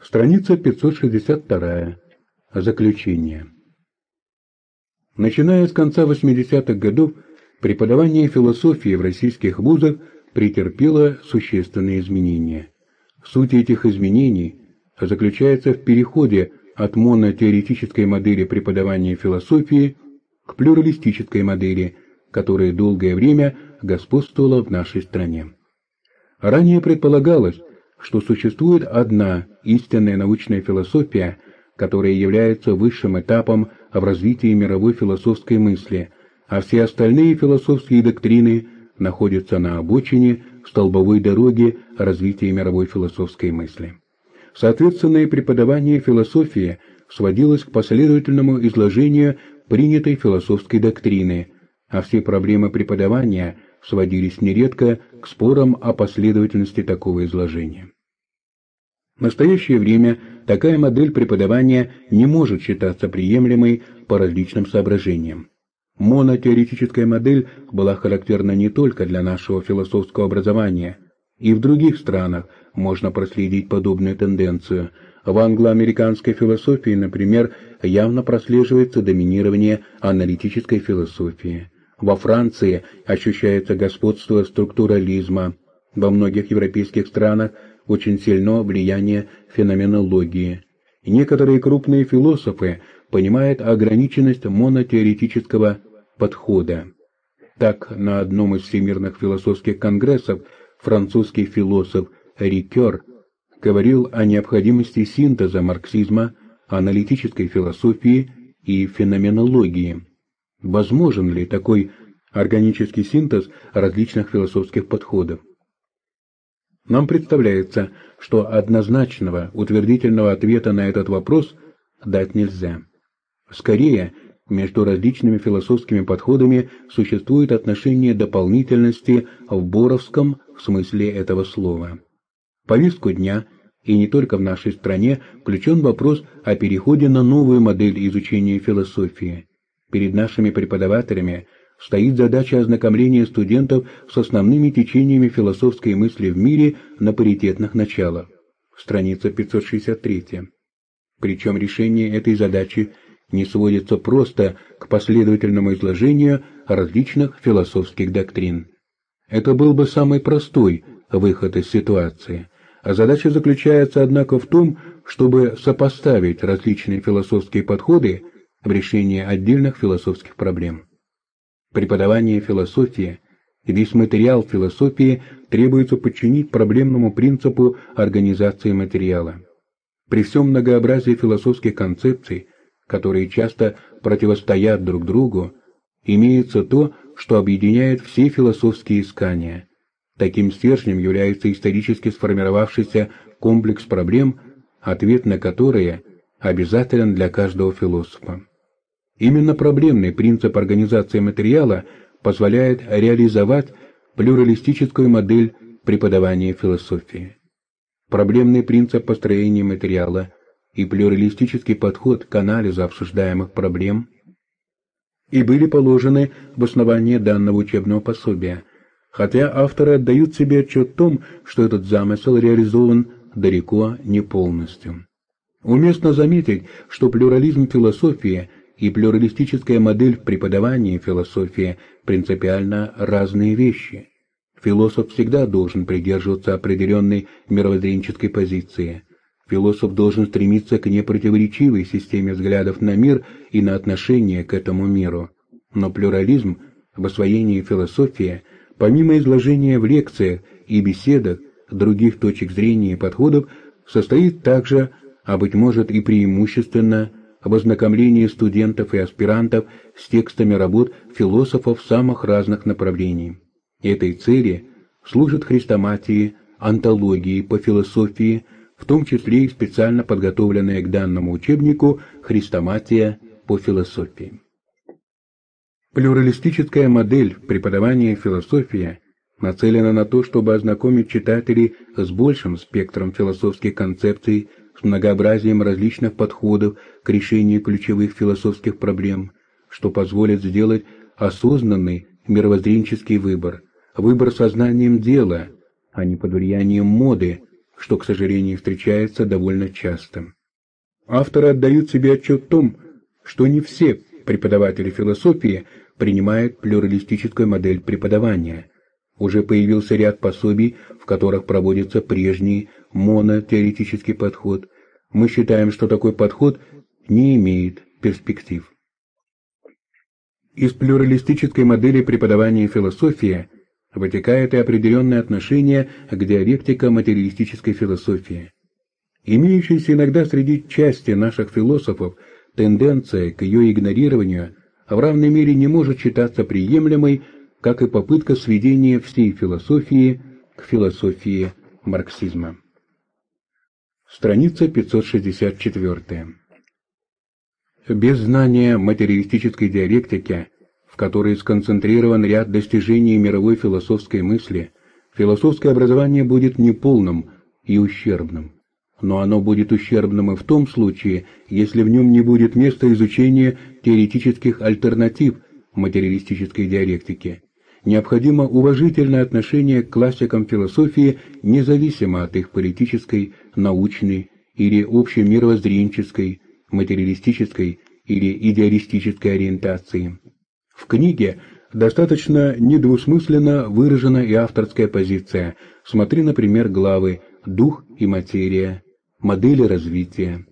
Страница 562. Заключение. Начиная с конца 80-х годов, преподавание философии в российских вузах претерпело существенные изменения. Суть этих изменений заключается в переходе от монотеоретической модели преподавания философии к плюралистической модели, которая долгое время господствовала в нашей стране. Ранее предполагалось, что существует одна истинная научная философия, которая является высшим этапом в развитии мировой философской мысли, а все остальные философские доктрины находятся на обочине столбовой дороги развития мировой философской мысли. Соответственно, и преподавание философии сводилось к последовательному изложению принятой философской доктрины, а все проблемы преподавания сводились нередко к спорам о последовательности такого изложения. В настоящее время такая модель преподавания не может считаться приемлемой по различным соображениям. Монотеоретическая модель была характерна не только для нашего философского образования. И в других странах можно проследить подобную тенденцию. В англо-американской философии, например, явно прослеживается доминирование аналитической философии. Во Франции ощущается господство структурализма. Во многих европейских странах очень сильно влияние феноменологии. Некоторые крупные философы понимают ограниченность монотеоретического подхода. Так, на одном из всемирных философских конгрессов французский философ Рикер говорил о необходимости синтеза марксизма, аналитической философии и феноменологии. Возможен ли такой органический синтез различных философских подходов? Нам представляется, что однозначного утвердительного ответа на этот вопрос дать нельзя. Скорее, между различными философскими подходами существует отношение дополнительности в боровском смысле этого слова. В повестку дня, и не только в нашей стране, включен вопрос о переходе на новую модель изучения философии. Перед нашими преподавателями стоит задача ознакомления студентов с основными течениями философской мысли в мире на паритетных началах. Страница 563. Причем решение этой задачи не сводится просто к последовательному изложению различных философских доктрин. Это был бы самый простой выход из ситуации. А задача заключается, однако, в том, чтобы сопоставить различные философские подходы в решении отдельных философских проблем. Преподавание философии и весь материал философии требуется подчинить проблемному принципу организации материала. При всем многообразии философских концепций, которые часто противостоят друг другу, имеется то, что объединяет все философские искания. Таким стержнем является исторически сформировавшийся комплекс проблем, ответ на которые обязателен для каждого философа. Именно проблемный принцип организации материала позволяет реализовать плюралистическую модель преподавания философии. Проблемный принцип построения материала и плюралистический подход к анализу обсуждаемых проблем и были положены в основание данного учебного пособия, хотя авторы отдают себе отчет в том, что этот замысел реализован далеко не полностью. Уместно заметить, что плюрализм философии и плюралистическая модель в преподавании философии принципиально разные вещи. Философ всегда должен придерживаться определенной мировоззренческой позиции. Философ должен стремиться к непротиворечивой системе взглядов на мир и на отношение к этому миру. Но плюрализм в освоении философии, помимо изложения в лекциях и беседах других точек зрения и подходов, состоит также, а быть может и преимущественно, об ознакомлении студентов и аспирантов с текстами работ философов самых разных направлений. Этой цели служат хрестоматии, антологии по философии, в том числе и специально подготовленная к данному учебнику хрестоматия по философии. Плюралистическая модель преподавания философии нацелена на то, чтобы ознакомить читателей с большим спектром философских концепций с многообразием различных подходов к решению ключевых философских проблем, что позволит сделать осознанный мировоззренческий выбор, выбор сознанием дела, а не под влиянием моды, что, к сожалению, встречается довольно часто. Авторы отдают себе отчет в том, что не все преподаватели философии принимают плюралистическую модель преподавания. Уже появился ряд пособий, в которых проводится прежний монотеоретический подход. Мы считаем, что такой подход не имеет перспектив. Из плюралистической модели преподавания философии вытекает и определенное отношение к диалектико-материалистической философии. Имеющаяся иногда среди части наших философов тенденция к ее игнорированию в равной мере не может считаться приемлемой, как и попытка сведения всей философии к философии марксизма. Страница 564. Без знания материалистической диалектики, в которой сконцентрирован ряд достижений мировой философской мысли, философское образование будет неполным и ущербным. Но оно будет ущербным и в том случае, если в нем не будет места изучения теоретических альтернатив материалистической диалектики. Необходимо уважительное отношение к классикам философии независимо от их политической, научной или общемировоззренческой, материалистической или идеалистической ориентации. В книге достаточно недвусмысленно выражена и авторская позиция. Смотри, например, главы «Дух и материя», «Модели развития».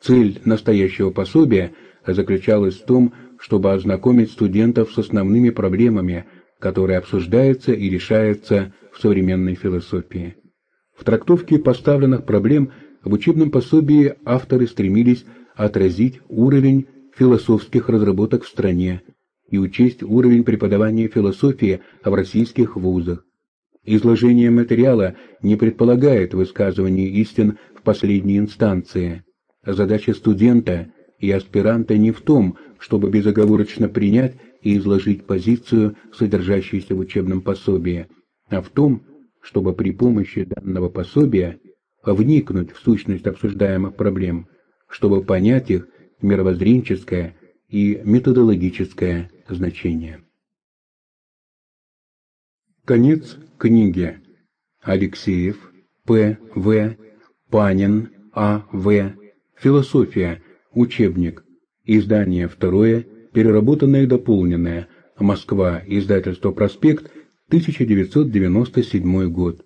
Цель настоящего пособия заключалась в том, чтобы ознакомить студентов с основными проблемами, которые обсуждаются и решаются в современной философии. В трактовке поставленных проблем в учебном пособии авторы стремились отразить уровень философских разработок в стране и учесть уровень преподавания философии в российских вузах. Изложение материала не предполагает высказывание истин в последней инстанции. Задача студента и аспиранта не в том, чтобы безоговорочно принять и изложить позицию, содержащуюся в учебном пособии, а в том, чтобы при помощи данного пособия вникнуть в сущность обсуждаемых проблем, чтобы понять их мировоззренческое и методологическое значение. Конец книги. Алексеев, П. В. Панин, А. В. Философия. Учебник. Издание второе. Переработанное и дополненное. Москва. Издательство «Проспект», 1997 год.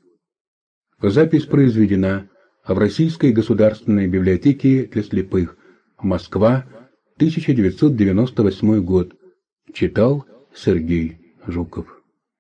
Запись произведена в Российской государственной библиотеке для слепых. Москва, 1998 год. Читал Сергей Жуков.